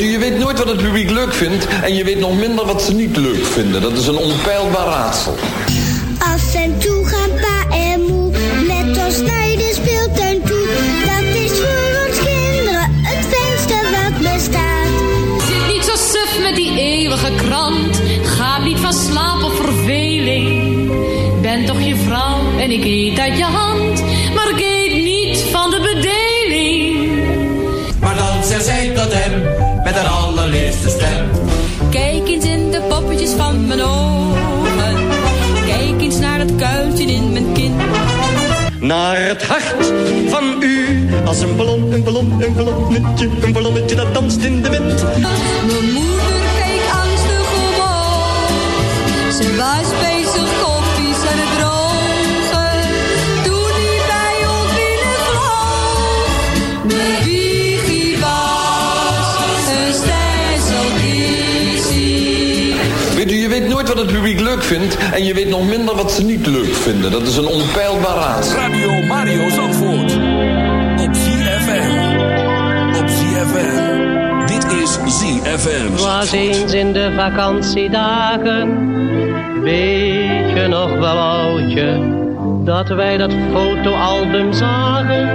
Je weet nooit wat het publiek leuk vindt... en je weet nog minder wat ze niet leuk vinden. Dat is een onpeilbaar raadsel. Mijn ogen. Kijk eens naar het kuiltje in mijn kin. Naar het hart van u. Als een ballon, een ballon, een ballonnetje. Een ballonnetje dat danst in de wind. Wat het publiek leuk vindt... en je weet nog minder wat ze niet leuk vinden. Dat is een onpeilbaar raadsel. Radio Mario Zandvoort. Op ZFM. Op ZFM. Dit is ZFM. was eens in de vakantiedagen. Weet je nog wel, oudje, dat wij dat fotoalbum zagen?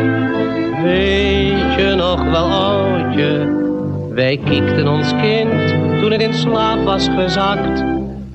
Weet je nog wel, oudje, wij kiekten ons kind toen het in slaap was gezakt.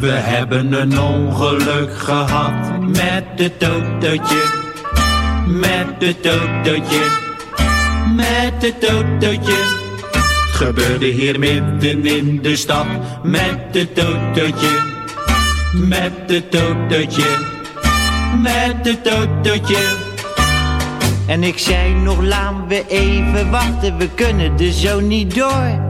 We hebben een ongeluk gehad met het autootje. Met het autootje. Met het autootje. Het gebeurde hier midden in de stad. Met het autootje. Met het autootje. Met het autootje. En ik zei nog, laten we even wachten, we kunnen er zo niet door.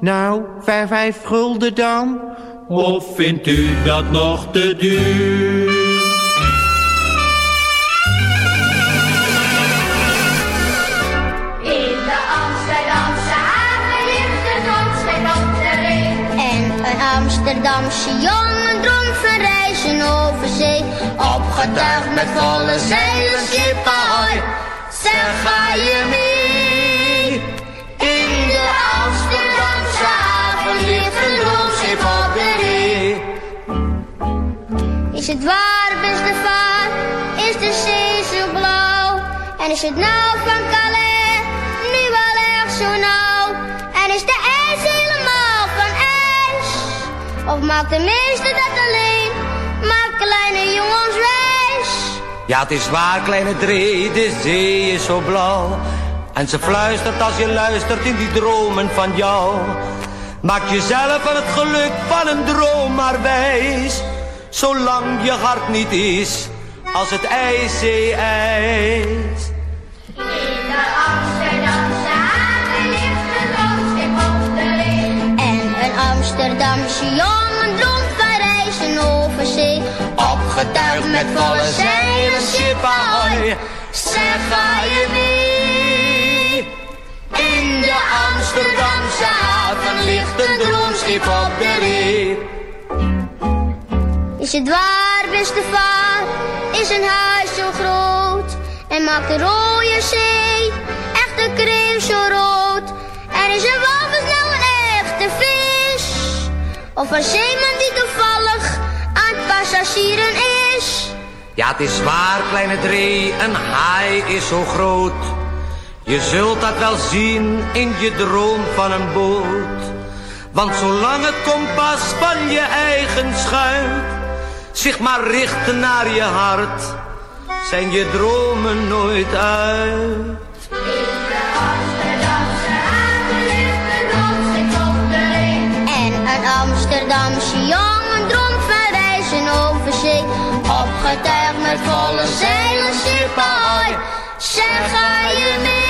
Nou, vijf, vijf gulden dan? Of vindt u dat nog te duur? In de Amsterdamse haven ligt een handschip op de ring. En een Amsterdamse jongen droomt van reizen over zee. Opgetuigd met volle zeilen, schip ahoy. Zeg, ga je mee? Is het waar, beste vaar? Is de zee zo blauw? En is het nou van Calais nu wel erg zo nauw? En is de ijs helemaal van ijs? Of maakt de meeste dat alleen? Maakt kleine jongens wijs? Ja, het is waar, kleine Dree, de zee is zo blauw. En ze fluistert als je luistert in die dromen van jou. Maak jezelf van het geluk van een droom maar wijs. Zolang je hart niet is als het ijszee-ijs. In de Amsterdamse haven ligt een op de ring. En een Amsterdamse jongen droomt van reizen over zee. Opgetuigd met volle zeilen, schip ahoy. Zeg, ga je mee? In de Amsterdamse haven ligt een droomschip op de ring. Is het waar, beste vaar? Is een huis zo groot? En maakt de rode zee echt de kreeg zo rood? En is een walvis nou een echte vis? Of een zeeman die toevallig aan het passagieren is? Ja, het is waar, kleine Dree, een haai is zo groot. Je zult dat wel zien in je droom van een boot. Want zolang het kompas van je eigen schuit zich maar richt naar je hart, zijn je dromen nooit uit. En een Amsterdamse jongen droomt van reizen over zee. Opgetuigd met volle zeilen, ahoy. Zeg, ga je mee?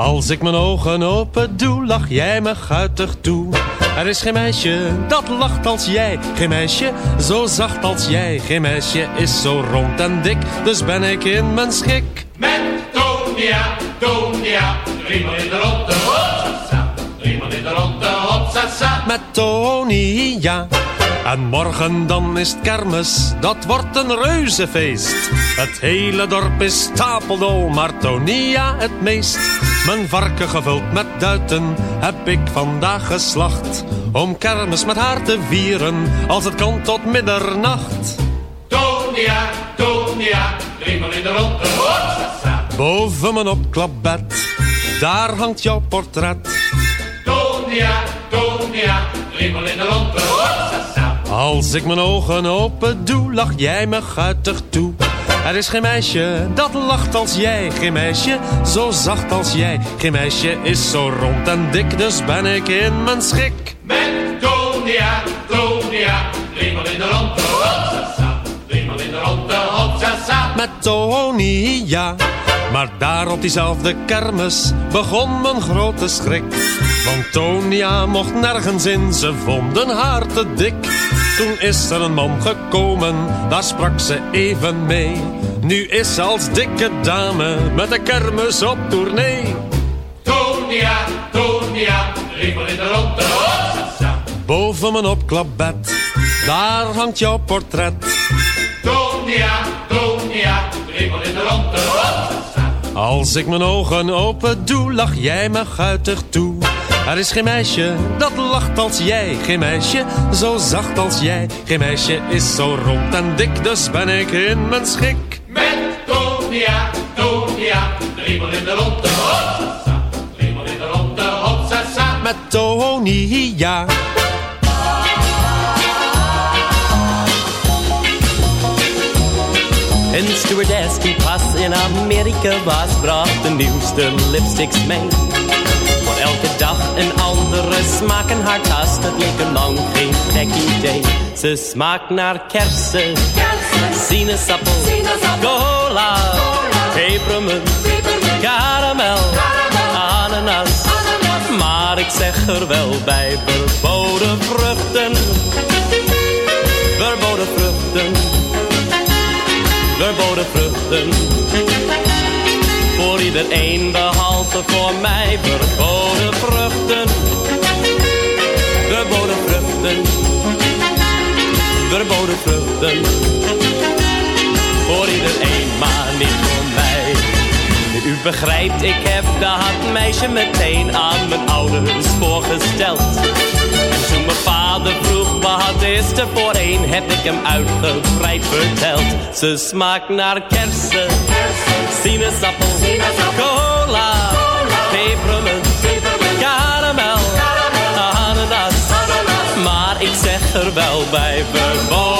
Als ik mijn ogen open doe, lach jij me guitig toe. Er is geen meisje dat lacht als jij. Geen meisje zo zacht als jij. Geen meisje is zo rond en dik, dus ben ik in mijn schik. Met Tonia, Tonia, driemaal in de ronde. Hopsasa, driemaal in de ronde. Hopsasa. Met Tonia. En morgen dan is het kermis, dat wordt een reuzefeest. Het hele dorp is stapeldol, maar Tonia het meest. Mijn varken gevuld met duiten heb ik vandaag geslacht. Om kermis met haar te vieren, als het kan tot middernacht. Tonia, Tonia, driemaal in de ronde. Boven mijn opklapbed, daar hangt jouw portret. Tonia, Tonia, driemaal in de ronde. Als ik mijn ogen open doe, lach jij me guitig toe. Er is geen meisje dat lacht als jij. Geen meisje zo zacht als jij. Geen meisje is zo rond en dik, dus ben ik in mijn schik. Met Tonia, Tonia, driemaal in de ronde. Hopsasa, driemaal in de ronde. Hopsasa. Met Tonia. Maar daar op diezelfde kermis begon mijn grote schrik. Want Tonia mocht nergens in, ze vonden haar te dik. Toen is er een man gekomen, daar sprak ze even mee. Nu is ze als dikke dame met de kermis op tournee. Tonia, Tonia, driemaal in de ronde. Hopsasa. Boven mijn opklapbed, daar hangt jouw portret. Tonia, Tonia, driemaal in de ronde. Hopsasa. Als ik mijn ogen open doe, lach jij me guitig toe. Er is geen meisje dat lacht als jij. Geen meisje zo zacht als jij. Geen meisje is zo rond en dik, dus ben ik in mijn schik. Met Tonia, Tonia, driemaal in de ronde. Hopsasa, driemaal in de ronde. Hopsasa. Met Tonia. Een stewardess die pas in Amerika was, bracht de nieuwste lipsticks mee. Een andere smaak. In haar dat leek een lang geen gek idee. Ze smaakt naar kersen, sinaasappel, cola, pepermunt, karamel, ananas. Maar ik zeg er wel bij, verboden vruchten, verboden vruchten. Verboden vruchten. Voor iedereen behalve voor mij verboden vruchten. Verboden vruchten. Verboden vruchten. Voor iedereen, maar niet voor mij. U begrijpt, ik heb dat meisje meteen aan mijn ouders voorgesteld. En toen mijn vader vroeg wat is er voor een, heb ik hem uitgebreid verteld. Ze smaakt naar kersen, sinaasappel, cola, pepermunt, karamel, ananas. Maar ik zeg er wel bij, verboden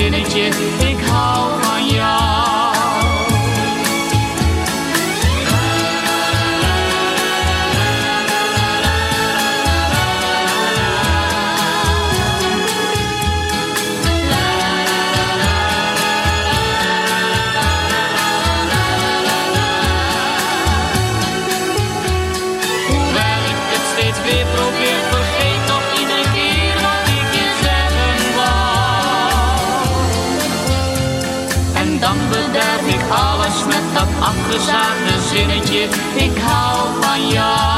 seni çekti we zagen zinnetje, ik hou van jou.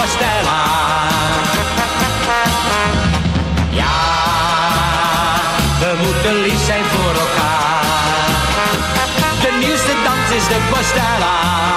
tua stella. Ja, we moeten lief zijn voor elkaar. De nieuwste dans is de pastella.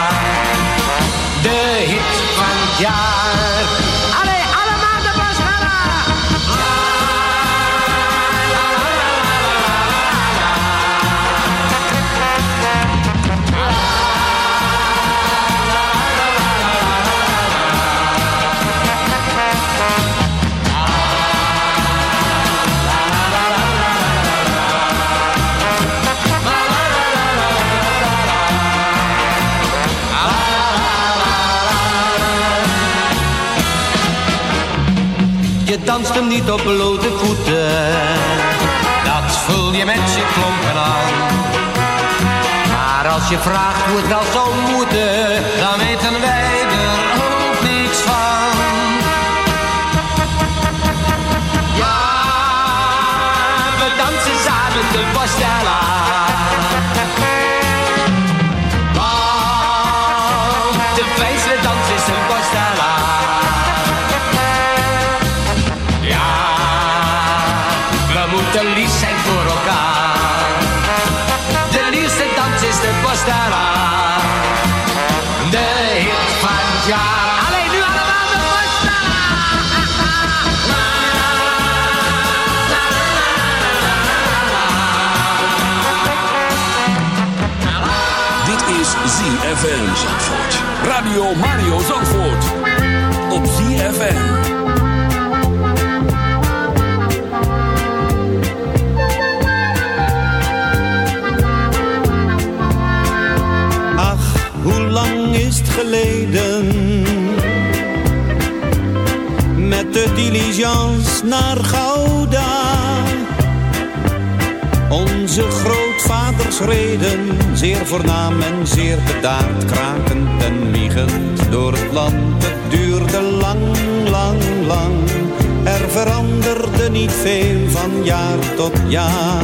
tast hem niet op blote voeten. Dat vul je met je klompen aan. Maar als je vraagt hoe het wel zou moeten, dan weten wij er ook niks van. Ja, we dansen samen de Bastella. sterren. De hit van het jaar. Alleen nu allemaal de Dit is ZFM Zandvoort. Radio Mario Zandvoort. Op ZFM. Met de diligence naar Gouda. Onze grootvaders reden Zeer voornaam en zeer bedaard Krakend en wiegend door het land. Het duurde lang, lang, lang. Er veranderde niet veel van jaar tot jaar.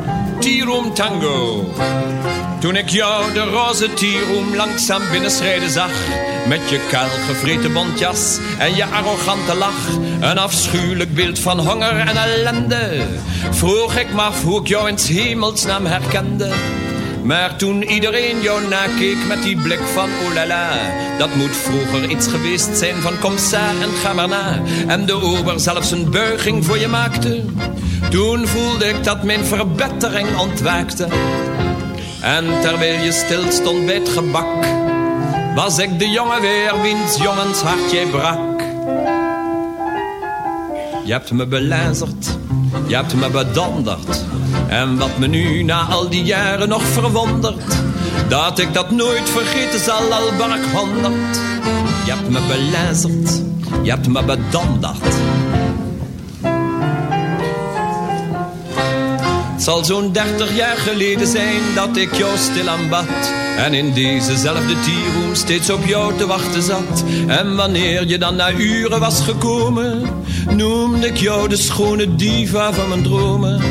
Tiroom Tango. Toen ik jou de roze Tiroom langzaam binnenschrijden zag. Met je kaal gevreten bontjas en je arrogante lach. Een afschuwelijk beeld van honger en ellende. Vroeg ik me hoe ik jou in hemelsnaam herkende. Maar toen iedereen jou nakeek met die blik van oh la la, dat moet vroeger iets geweest zijn van kom sa en ga maar na. En de ober zelfs een buiging voor je maakte. Toen voelde ik dat mijn verbetering ontwaakte. En terwijl je stil stond bij het gebak, was ik de jongen weer wiens jongens hart jij brak. Je hebt me belazerd, je hebt me bedonderd. En wat me nu na al die jaren nog verwondert, dat ik dat nooit vergeten zal, al ben ik. Je hebt me belazerd, je hebt me bedonderd. Het zal zo'n dertig jaar geleden zijn dat ik jou stil aanbad. En in dezezelfde tierroom steeds op jou te wachten zat. En wanneer je dan na uren was gekomen, noemde ik jou de schone diva van mijn dromen.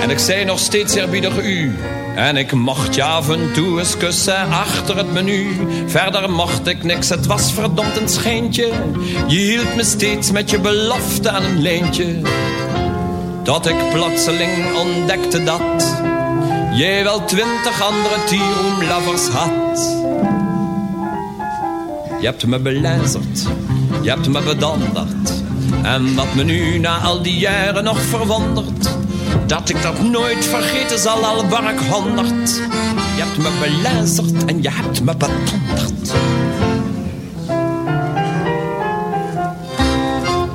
En ik zei nog steeds eerbiedig u. En ik mocht je af en toe eens kussen achter het menu. Verder mocht ik niks, het was verdomd een schijntje. Je hield me steeds met je belofte aan een lijntje. Dat ik plotseling ontdekte dat jij wel twintig andere tierroomlovers had. Je hebt me belazerd, je hebt me bedonderd. En wat me nu na al die jaren nog verwondert, dat ik dat nooit vergeten zal, al ben ik honderd. Je hebt me belazerd en je hebt me bedonderd.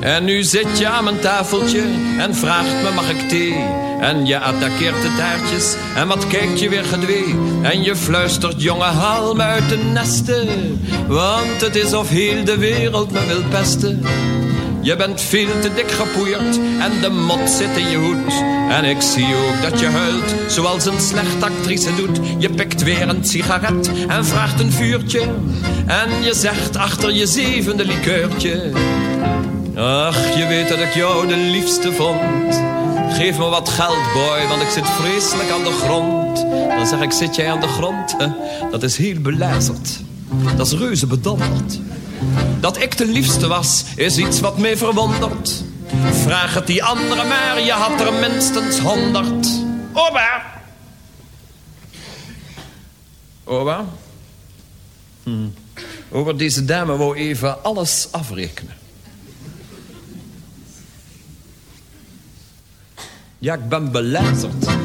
En nu zit je aan mijn tafeltje en vraagt me mag ik thee? En je attaqueert de taartjes en wat kijkt je weer gedwee? En je fluistert jongen haal me uit de nesten. Want het is of heel de wereld me wil pesten. Je bent veel te dik gepoeierd en de mot zit in je hoed. En ik zie ook dat je huilt zoals een slechte actrice doet. Je pikt weer een sigaret en vraagt een vuurtje. En je zegt achter je zevende likeurtje... Ach, je weet dat ik jou de liefste vond. Geef me wat geld, boy, want ik zit vreselijk aan de grond. Dan zeg ik, zit jij aan de grond? Dat is heel belazerd. Dat is reuze bedonderd. Dat ik de liefste was, is iets wat mij verwondert. Vraag het die andere maar, je had er minstens honderd. Oba! Oba? Over deze dame wou even alles afrekenen. Ja, ik ben belazerd.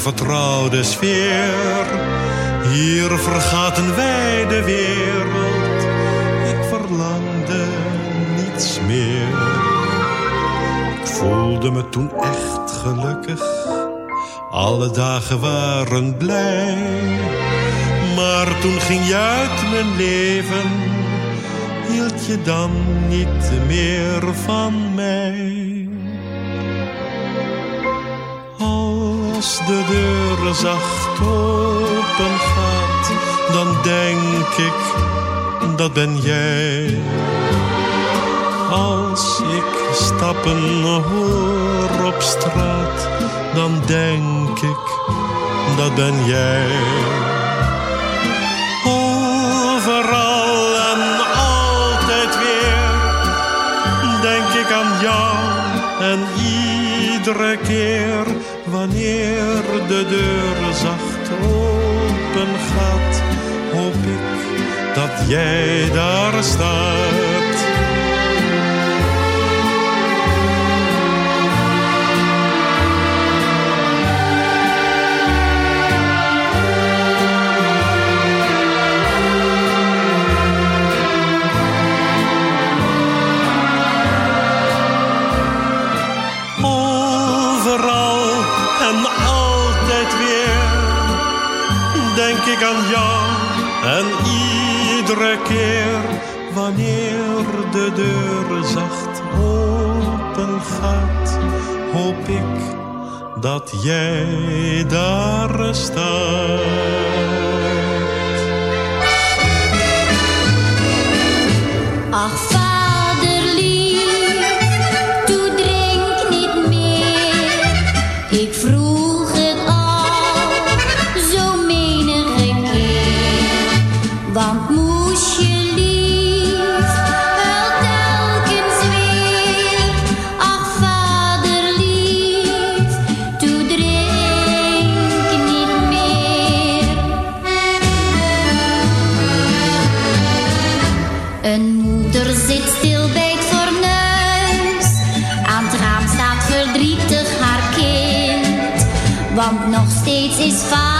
Vertrouwde sfeer. Hier vergaten wij de wereld, ik verlangde niets meer. Ik voelde me toen echt gelukkig, alle dagen waren blij. Maar toen ging je uit mijn leven, hield je dan niet meer van mij. Als de deur zacht open gaat, dan denk ik, dat ben jij. Als ik stappen hoor op straat, dan denk ik, dat ben jij. Overal en altijd weer denk ik aan jou en iedere keer wanneer de deur zacht open gaat, hoop ik dat jij daar staat. Ik aan en iedere keer wanneer de deur zacht open gaat, hoop ik dat jij daar staat. Nog steeds is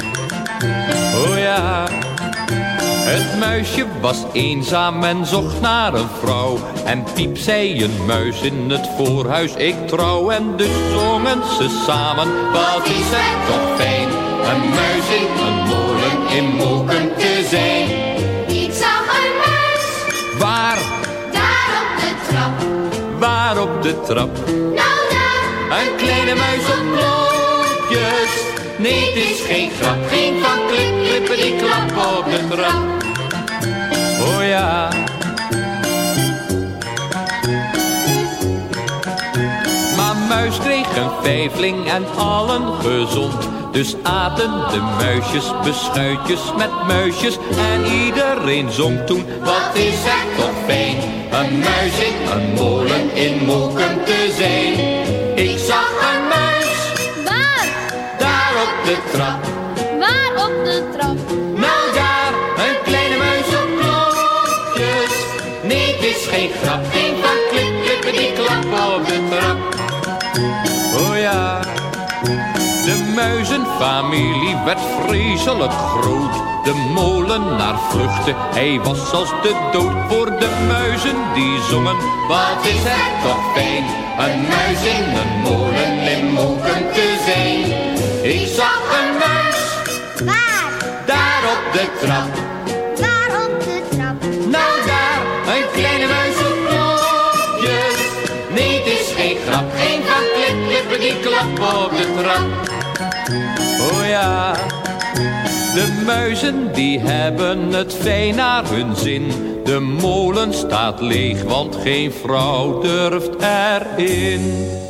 Oh ja, het muisje was eenzaam en zocht naar een vrouw. En piep zei een muis in het voorhuis, ik trouw. En dus zongen ze samen, wat is het toch fijn. Een muis in een molen in Moken te zijn. ik zag een muis, Waar, daar op de trap. waar op de trap? Nou daar, Een kleine muis op klopjes. Nee, het is geen grap. Geen van klip, klippen die klap op de trap. Oh ja. Maar muis kreeg een vijfling en allen gezond. Dus aten de muisjes beschuitjes met muisjes. En iedereen zong toen, wat is het toch fijn. Een muis in een molen in Moken te zijn. Ik zag een op de trap. waar op de trap. Nou daar, een kleine muis op klokjes. Nee, het is geen grap, geen van klip, die klap op de trap. Oh ja, de muizenfamilie werd vreselijk groot. De molenaar vluchtte, hij was als de dood voor de muizen die zongen. Wat is het toch fijn, een muis in een molen in de trap. waar op de trap. Nou daar, een kleine muis op knopjes. Nee, het is geen grap, geen van klip, klippen die klap op de trap. Oh ja, de muizen die hebben het fijn naar hun zin. De molen staat leeg, want geen vrouw durft erin.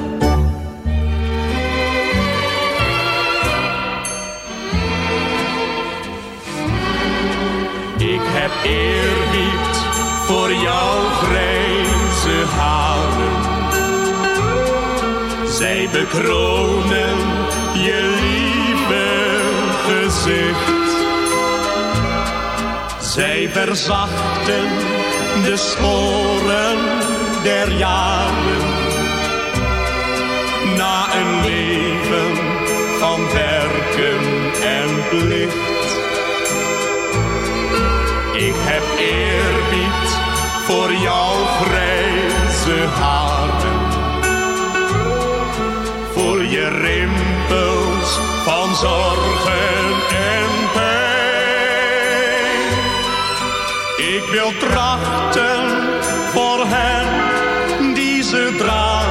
Eerbied voor jouw grijze haren. Zij bekronen je lieve gezicht. Zij verzachten de sporen der jaren. Na een leven van werken en plicht. Ik heb eerbied voor jouw grijze haren. Voor je rimpels van zorgen en pijn. Ik wil trachten voor hen die ze dragen.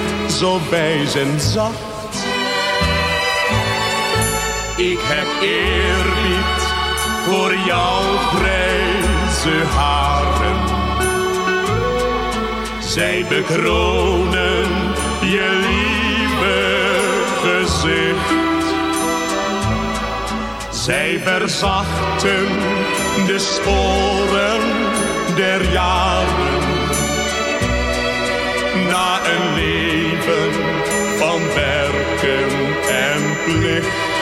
zo wijs en zacht. Ik heb eerbied voor jouw grijze haren. Zij bekronen je lieve gezicht. Zij verzachten de sporen der jaren na een leven van werken en plicht.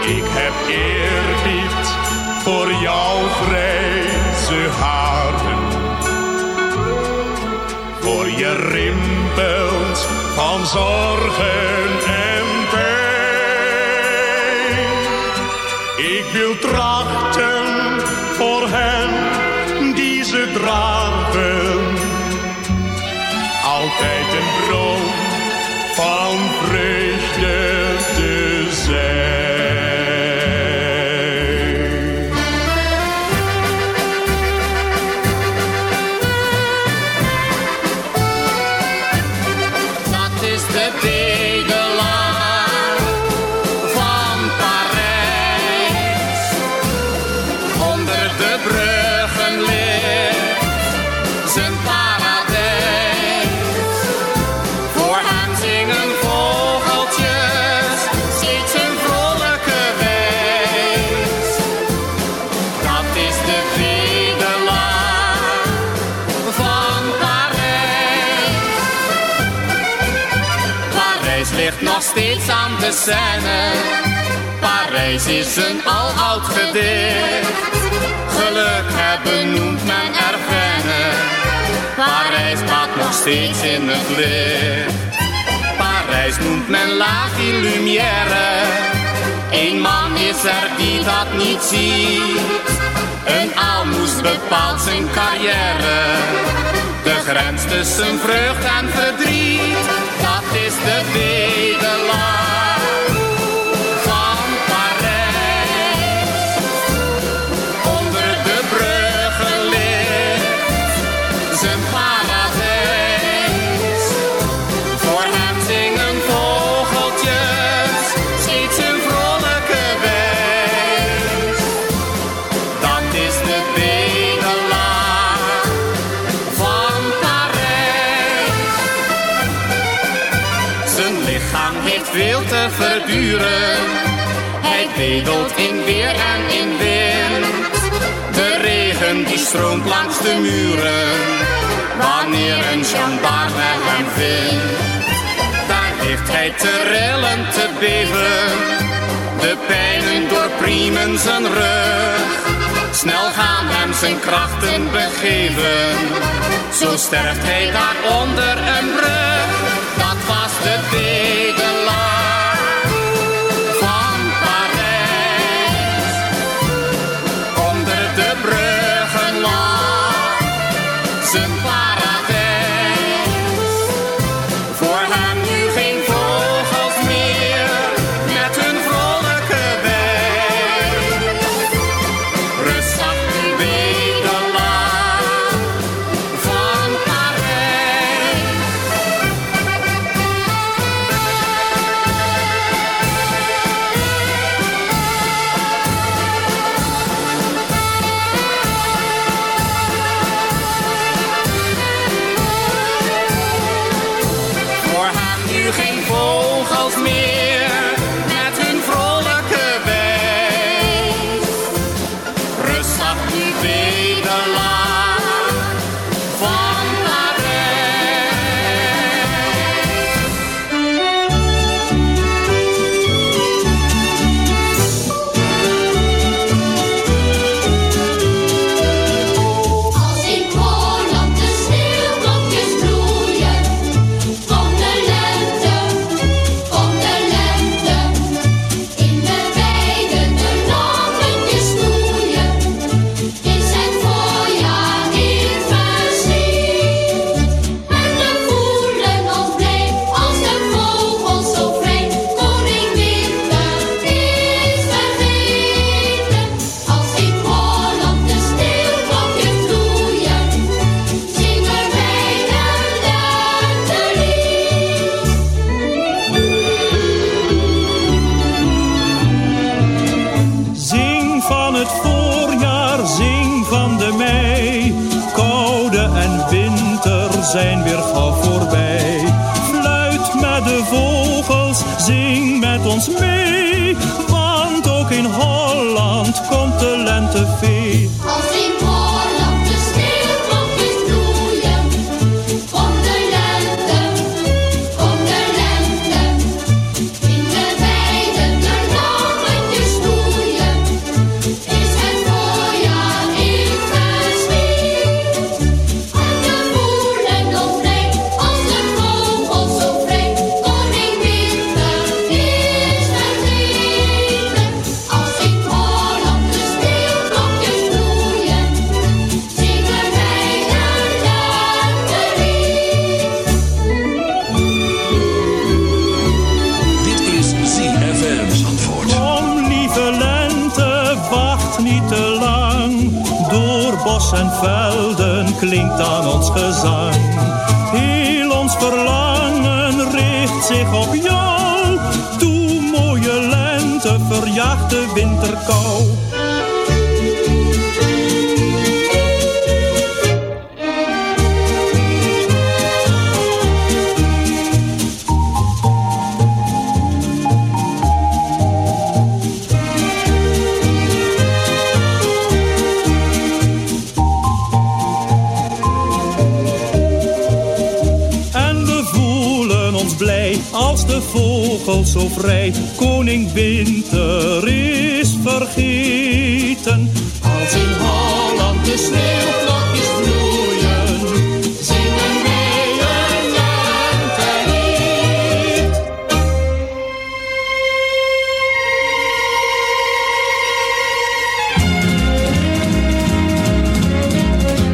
Ik heb eerbied voor jouw grijze haren. Voor je rimpels van zorgen en pijn. Ik wil trachten voor hen die ze dragen. Altijd een bron van vreugde te zijn. Steeds aan de Seine. Parijs is een aloud gedicht. Geluk hebben noemt men er vennen. Parijs baat nog steeds in het licht. Parijs noemt men la lumière. Eén man is er die dat niet ziet. Een aalmoes bepaalt zijn carrière. De grens tussen vreugd en verdriet, dat is de bedelaar in weer en in wind. De regen die stroomt langs de muren, wanneer een gendarme hem vindt. Daar heeft hij te rillen, te beven, de pijnen doorpriemen zijn rug. Snel gaan hem zijn krachten begeven, zo sterft hij daar onder een brug. Dat was de bedel. Als de vogels zo vrij koning winter is vergeten. Als in Holland de sneeuwklokjes bloeien, zingen we een lentelied.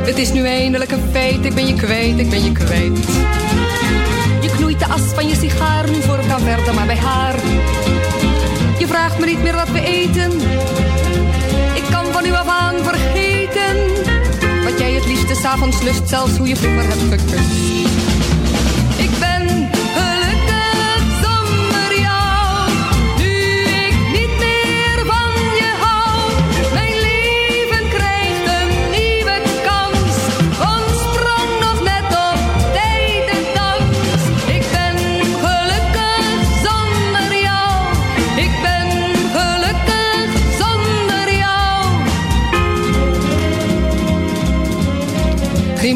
Het is nu eindelijk een feit, ik ben je kwijt, ik ben je kwijt van je sigaar nu voor kan verder maar bij haar. Je vraagt me niet meer wat we eten. Ik kan van nu af aan vergeten. Wat jij het liefste s'avonds lust, zelfs hoe je vroeger hebt gekust.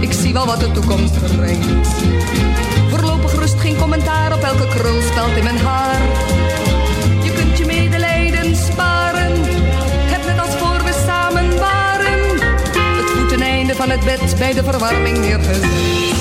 Ik zie wel wat de toekomst brengt. Voorlopig rust geen commentaar op elke krulspeld in mijn haar. Je kunt je medelijden sparen, het net als voor we samen waren. Het voeteneinde van het bed bij de verwarming neergezet.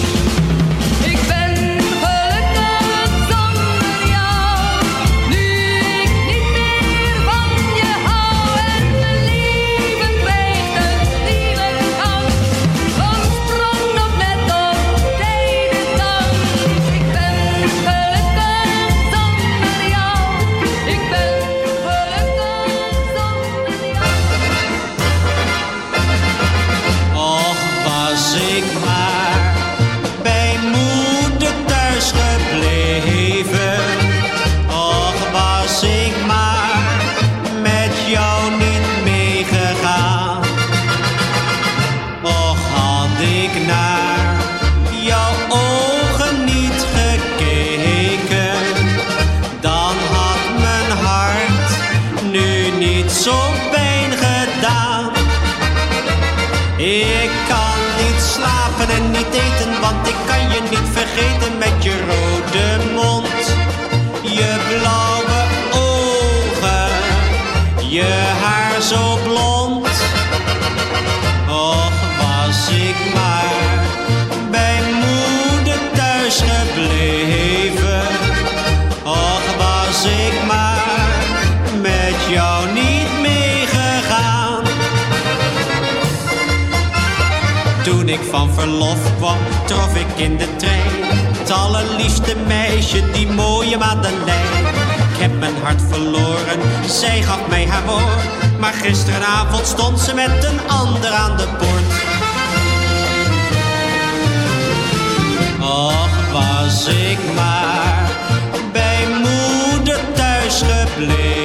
Van verlof kwam, trof ik in de trein. Het allerliefste meisje, die mooie Madeleine. Ik heb mijn hart verloren, zij gaf mij haar woord. Maar gisteravond stond ze met een ander aan de poort. Och, was ik maar bij moeder thuis gebleven.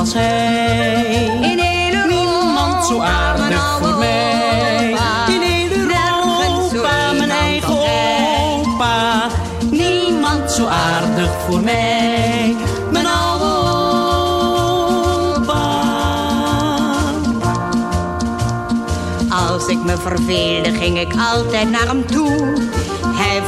Als hij. In hele Niemand zo aardig voor mij. In hele Europa, mijn eigen opa. Niemand zo aardig voor mij. Mijn oude opa. Als ik me verveelde, ging ik altijd naar hem toe.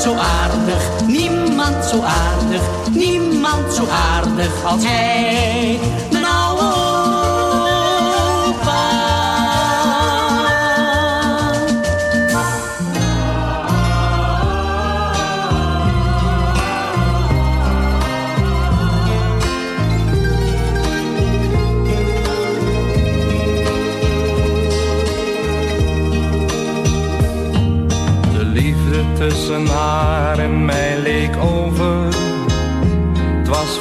zo aardig, niemand zo aardig, niemand zo aardig als hij.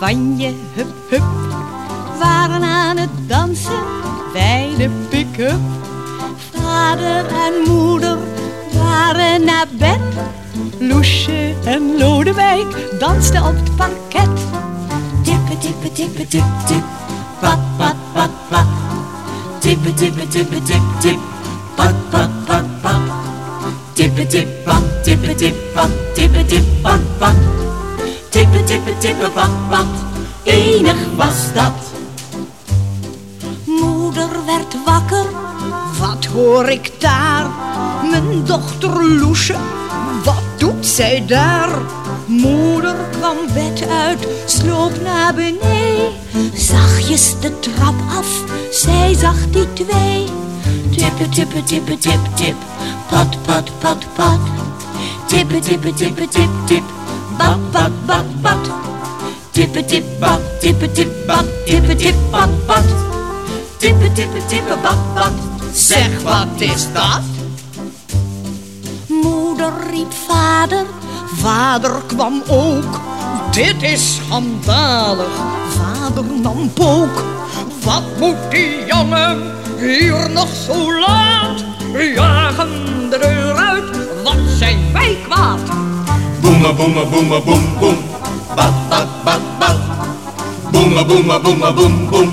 van je hup hup waren aan het dansen bij de pick-up. Vader en moeder waren naar bed. Loesje en Lodewijk dansten op het parket. Tippe tippe tippe tip tip, pat pat pat pat. Tippe tippe tippe tip tip, pat pat pat pat. Tippe tip pat, tippe tip pat, tippe tip pat pat. Tippe tippe tippe pat pat, enig was dat. Moeder werd wakker, wat hoor ik daar? Mijn dochter Loesje, wat doet zij daar? Moeder kwam bed uit, sloop naar beneden. Zachtjes de trap af, zij zag die twee. Tippe tippe tippe tip tip, pat pat pat pat. Tippe tippe tippe tip tip, bat bat bat bat. Tippe tip bat, tippe tip bat, tippe tip bat bat. Tippe tippe tippe bat bat. Zeg wat is dat? Moeder riep vader, vader kwam ook. Dit is schandalig, vader nam pook. Wat moet die jongen hier nog zo laat? Jagen de deur uit, wat zijn wij kwaad? Boema, boema, boema, boem, boem. Boema, boema, boema, boem, boem.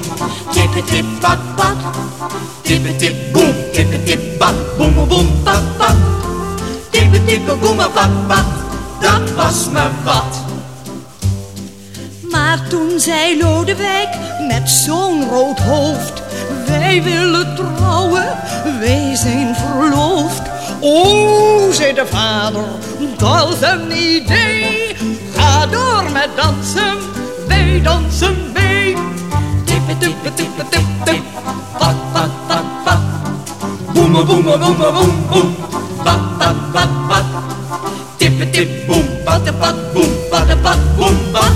Tippe, tip, bat, bat. Tippe, tip, boem. Tippe, tip, bat. Boema, boem, bat, bat. Tippe, tippe, boema, bat. Dat was me wat. Maar toen zei Lodewijk met zo'n rood hoofd: Wij willen trouwen, wij zijn verloofd. O, zei de vader, dat is een idee. Ga door met dansen, wij dansen mee. Tippe, tippe, tippe, tip, tip. Pat, pat, pat, pat. Boema, boema, boema, boem, boem. Bat, bat, bat, bat. Tippe, tip, boem, pat, pat, boem, pat, pat, boem, bat.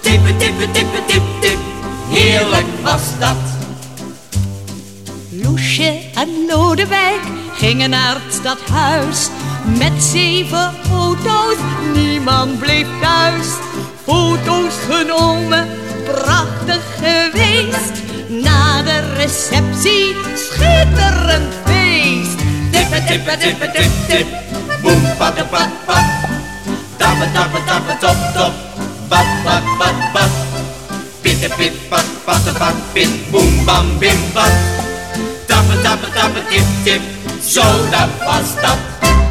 Tippe, tippe, tippe, tip, tip. Heerlijk was dat. Loesje en Lodewijk gingen naar het stadhuis. Met zeven auto's, niemand bleef thuis. Foto's genomen, prachtig geweest. Na de receptie, schitterend feest. Tippe, tippe, tippe, tip, tip. Boem, pat, pat, pat. Tappe, tappe, tappe, top, top. Bat, bat, bat, bat. Pitte, pit, pat, pat, pat, pit. Boem, bam, bim, bat. Tappe, tappe, tappe, tip, tip. Zo, dat was dat.